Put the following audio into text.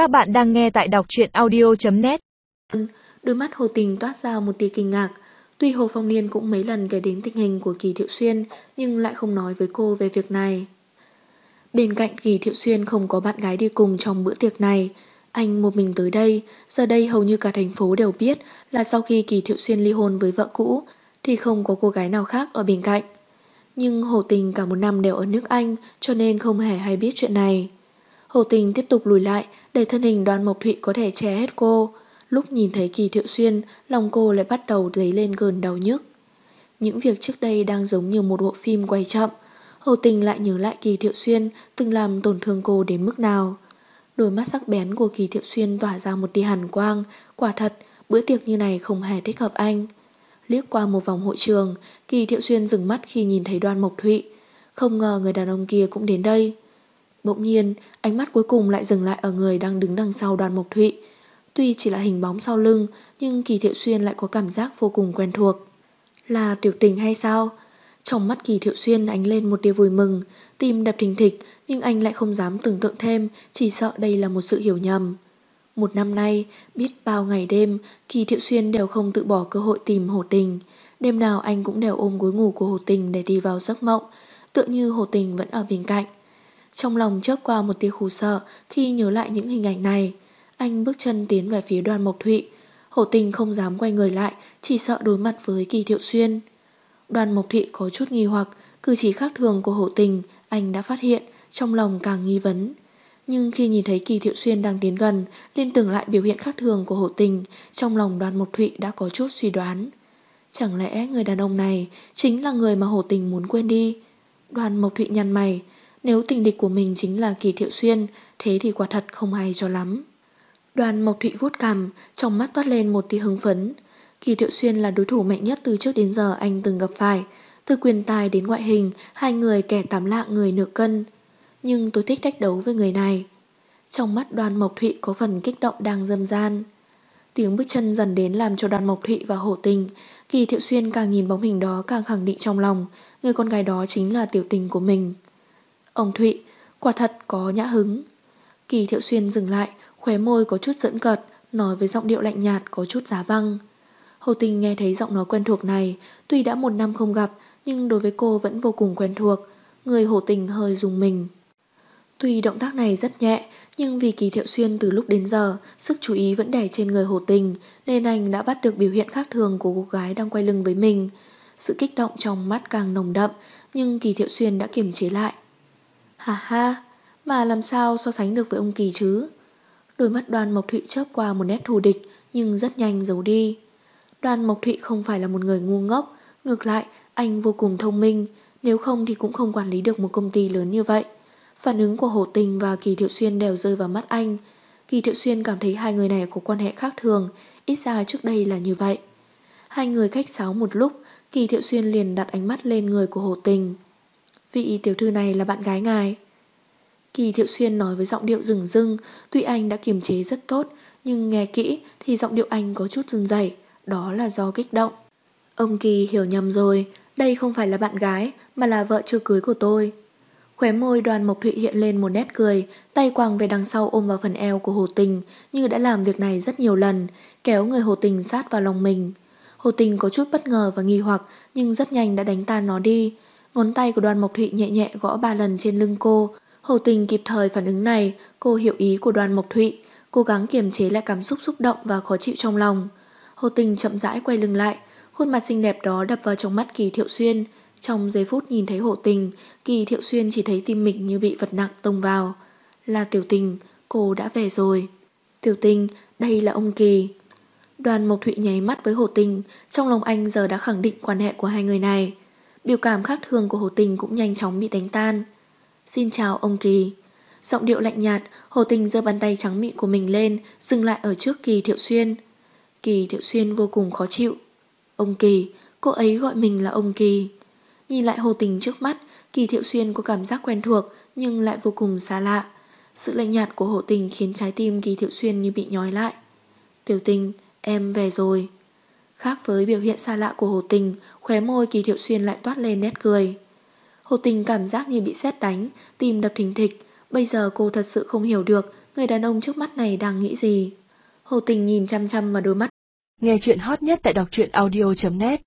Các bạn đang nghe tại đọc truyện audio.net Đôi mắt Hồ Tình toát ra một tia kinh ngạc. Tuy Hồ Phong Niên cũng mấy lần kể đến tình hình của Kỳ Thiệu Xuyên nhưng lại không nói với cô về việc này. Bên cạnh Kỳ Thiệu Xuyên không có bạn gái đi cùng trong bữa tiệc này. Anh một mình tới đây, giờ đây hầu như cả thành phố đều biết là sau khi Kỳ Thiệu Xuyên ly hôn với vợ cũ thì không có cô gái nào khác ở bên cạnh. Nhưng Hồ Tình cả một năm đều ở nước Anh cho nên không hề hay biết chuyện này. Hồ Tình tiếp tục lùi lại để thân hình đoàn Mộc Thụy có thể che hết cô. Lúc nhìn thấy Kỳ Thiệu Xuyên, lòng cô lại bắt đầu dấy lên cơn đau nhức. Những việc trước đây đang giống như một bộ phim quay chậm. Hồ Tình lại nhớ lại Kỳ Thiệu Xuyên từng làm tổn thương cô đến mức nào. Đôi mắt sắc bén của Kỳ Thiệu Xuyên tỏa ra một tia hàn quang. Quả thật, bữa tiệc như này không hề thích hợp anh. Liếc qua một vòng hội trường, Kỳ Thiệu Xuyên dừng mắt khi nhìn thấy Đoàn Mộc Thụy. Không ngờ người đàn ông kia cũng đến đây. Bỗng nhiên, ánh mắt cuối cùng lại dừng lại ở người đang đứng đằng sau đoàn Mộc Thụy. Tuy chỉ là hình bóng sau lưng, nhưng Kỳ Thiệu Xuyên lại có cảm giác vô cùng quen thuộc. Là tiểu tình hay sao? Trong mắt Kỳ Thiệu Xuyên ánh lên một tia vui mừng, tim đập thình thịch nhưng anh lại không dám tưởng tượng thêm, chỉ sợ đây là một sự hiểu nhầm. Một năm nay, biết bao ngày đêm, Kỳ Thiệu Xuyên đều không tự bỏ cơ hội tìm Hồ Tình. Đêm nào anh cũng đều ôm gối ngủ của Hồ Tình để đi vào giấc mộng, tựa như Hồ Tình vẫn ở bên cạnh. Trong lòng chớp qua một tia khủ sợ khi nhớ lại những hình ảnh này. Anh bước chân tiến về phía đoàn Mộc Thụy. Hổ tình không dám quay người lại, chỉ sợ đối mặt với Kỳ Thiệu Xuyên. Đoàn Mộc Thụy có chút nghi hoặc, cử chỉ khác thường của hổ tình, anh đã phát hiện, trong lòng càng nghi vấn. Nhưng khi nhìn thấy Kỳ Thiệu Xuyên đang tiến gần, liên tưởng lại biểu hiện khác thường của hổ tình, trong lòng đoàn Mộc Thụy đã có chút suy đoán. Chẳng lẽ người đàn ông này chính là người mà hổ tình muốn quên đi? Đoàn Mộc Thụy nhăn mày, nếu tình địch của mình chính là Kỳ Thiệu Xuyên, thế thì quả thật không hay cho lắm. Đoàn Mộc Thụy vuốt cằm, trong mắt toát lên một tia hưng phấn. Kỳ Thiệu Xuyên là đối thủ mạnh nhất từ trước đến giờ anh từng gặp phải. Từ quyền tài đến ngoại hình, hai người kẻ tám lạ người nửa cân. Nhưng tôi thích cách đấu với người này. Trong mắt đoàn Mộc Thụy có phần kích động đang dâm gian. Tiếng bước chân dần đến làm cho đoàn Mộc Thụy và hổ tình. Kỳ Thiệu Xuyên càng nhìn bóng hình đó càng khẳng định trong lòng, người con gái đó chính là tiểu tình của mình. Ông Thụy, quả thật có nhã hứng. Kỳ Thiệu Xuyên dừng lại, khóe môi có chút giỡn cợt, nói với giọng điệu lạnh nhạt có chút giá băng. Hồ Tình nghe thấy giọng nói quen thuộc này, tuy đã một năm không gặp, nhưng đối với cô vẫn vô cùng quen thuộc. Người Hồ Tình hơi dùng mình. Tuy động tác này rất nhẹ, nhưng vì Kỳ Thiệu Xuyên từ lúc đến giờ, sức chú ý vẫn để trên người Hồ Tình, nên anh đã bắt được biểu hiện khác thường của cô gái đang quay lưng với mình. Sự kích động trong mắt càng nồng đậm, nhưng Kỳ Thiệu Xuyên đã kiềm chế lại. Hà ha, mà làm sao so sánh được với ông Kỳ chứ? Đôi mắt đoàn Mộc Thụy chớp qua một nét thù địch nhưng rất nhanh giấu đi. Đoàn Mộc Thụy không phải là một người ngu ngốc, ngược lại anh vô cùng thông minh, nếu không thì cũng không quản lý được một công ty lớn như vậy. Phản ứng của Hồ Tình và Kỳ Thiệu Xuyên đều rơi vào mắt anh. Kỳ Thiệu Xuyên cảm thấy hai người này có quan hệ khác thường, ít ra trước đây là như vậy. Hai người khách sáo một lúc, Kỳ Thiệu Xuyên liền đặt ánh mắt lên người của Hồ Tình. Vị tiểu thư này là bạn gái ngài. Kỳ Thiệu Xuyên nói với giọng điệu rừng rưng, tuy anh đã kiềm chế rất tốt, nhưng nghe kỹ thì giọng điệu anh có chút run rẩy, đó là do kích động. Ông Kỳ hiểu nhầm rồi, đây không phải là bạn gái, mà là vợ chưa cưới của tôi. Khóe môi đoàn Mộc Thụy hiện lên một nét cười, tay quàng về đằng sau ôm vào phần eo của Hồ Tình, như đã làm việc này rất nhiều lần, kéo người Hồ Tình sát vào lòng mình. Hồ Tình có chút bất ngờ và nghi hoặc, nhưng rất nhanh đã đánh tan nó đi. Ngón tay của đoàn Mộc Thụy nhẹ nhẹ gõ ba lần trên lưng cô. Hồ Tình kịp thời phản ứng này, cô hiểu ý của đoàn Mộc Thụy, cố gắng kiềm chế lại cảm xúc xúc động và khó chịu trong lòng. Hồ Tình chậm rãi quay lưng lại, khuôn mặt xinh đẹp đó đập vào trong mắt Kỳ Thiệu Xuyên. Trong giây phút nhìn thấy Hồ Tình, Kỳ Thiệu Xuyên chỉ thấy tim mình như bị vật nặng tông vào. Là Tiểu Tình, cô đã về rồi. Tiểu Tình, đây là ông Kỳ. Đoàn Mộc Thụy nháy mắt với Hồ Tình, trong lòng anh giờ đã khẳng định quan hệ của hai người này. Biểu cảm khác thường của Hồ Tình cũng nhanh chóng bị đánh tan. Xin chào ông Kỳ. Giọng điệu lạnh nhạt, Hồ Tình giơ bàn tay trắng mịn của mình lên, dừng lại ở trước Kỳ Thiệu Xuyên. Kỳ Thiệu Xuyên vô cùng khó chịu. Ông Kỳ, cô ấy gọi mình là ông Kỳ. Nhìn lại Hồ Tình trước mắt, Kỳ Thiệu Xuyên có cảm giác quen thuộc nhưng lại vô cùng xa lạ. Sự lạnh nhạt của Hồ Tình khiến trái tim Kỳ Thiệu Xuyên như bị nhói lại. Tiểu tình, em về rồi. Khác với biểu hiện xa lạ của Hồ Tình, khóe môi Kỳ Thiệu Xuyên lại toát lên nét cười. Hồ Tình cảm giác như bị sét đánh, tim đập thình thịch. Bây giờ cô thật sự không hiểu được người đàn ông trước mắt này đang nghĩ gì. Hồ Tình nhìn chăm chăm vào đôi mắt. Nghe chuyện hot nhất tại đọc truyện audio.net